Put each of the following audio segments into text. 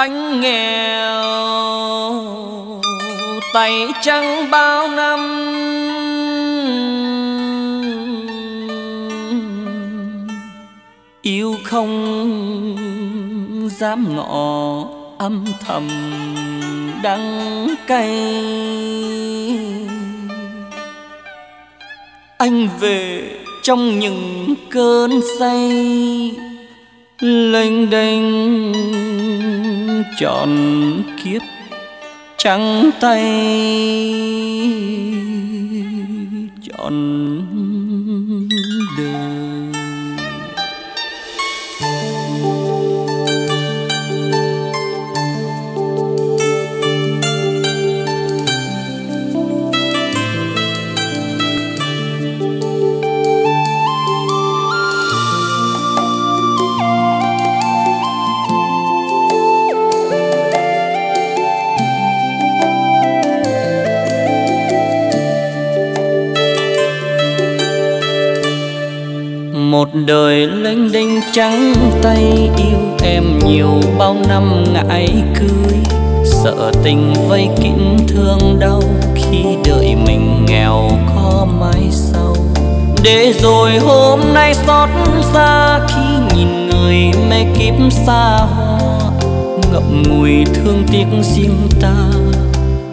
anh nghèo, tay trắng bao năm. Yêu không dám ngỏ âm thầm đắng cay. Anh về trong những cơn say lênh đênh trọn kiếp trắng tay trọn đời lênh đênh trắng tay yêu em nhiều bao năm ngại cưới. Sợ tình vây kín thương đau khi đợi mình nghèo khó mai sau. Để rồi hôm nay xót xa khi nhìn người mê kiếp xa hoa. Ngậm ngùi thương tiếc riêng ta,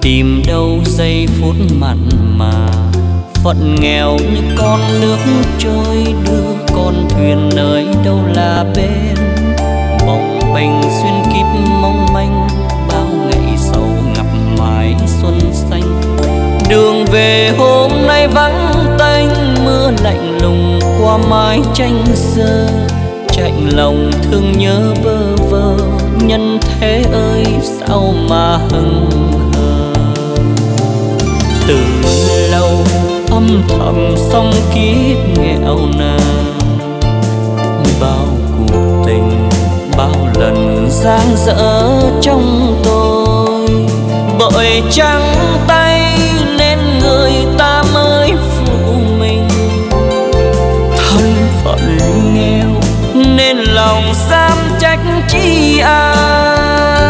tìm đâu giây phút mặn mà. Phận nghèo như con nước trôi đưa về hôm nay vắng tanh, mưa lạnh lùng qua mái tranh sơ. Chạnh lòng thương nhớ vơ vơ, nhân thế ơi, sao mà hững hờ? Từ lâu âm thầm song kiếp nghèo nàn. Bao cuộc tình, bao lần giang dở trong tôi. Bởi trắng tay chi ai?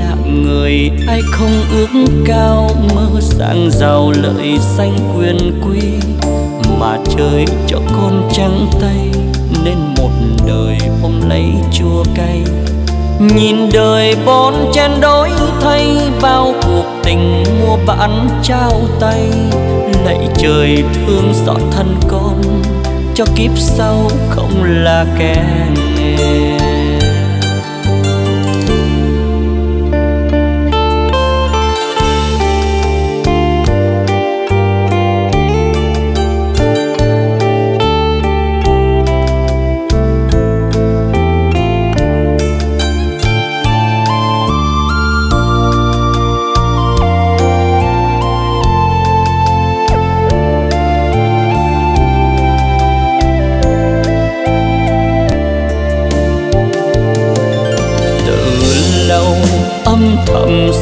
Làm người, ai không ước cao mơ sang giàu lợi danh quyền quý. Mà trời cho con trắng tay, nên một đời ôm lấy chua cay. Nhìn đời bon chen đối thay, bao cuộc tình mua bán trao tay. Lạy trời thương xót thân con cho kiếp sau không là kẻ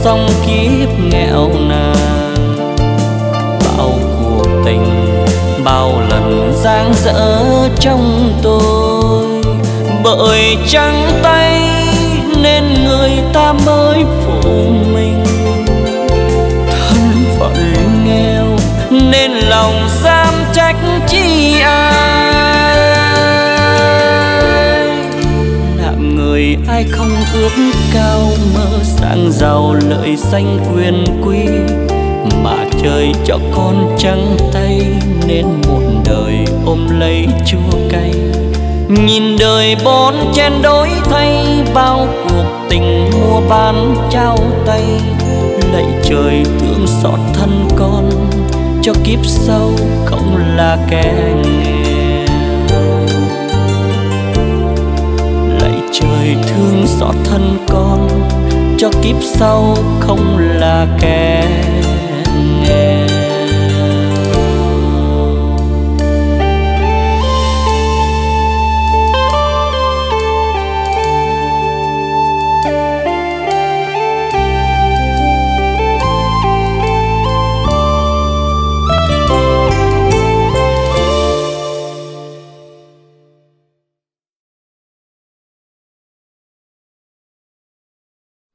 song kiếp nghèo nàn. Bao cuộc tình, bao lần giang dở trong tôi. Bởi trắng tay ước cao mơ sang giàu lợi danh quyền quý. Mà trời cho con trắng tay nên một đời ôm lấy chua cay. Nhìn đời bón chen đối thay, bao cuộc tình mua bán trao tay. Lạy trời thương xót thân con, cho kiếp sau không là kẻ nghèo trời thương xót thân con cho kiếp sau không là kẻ nghèo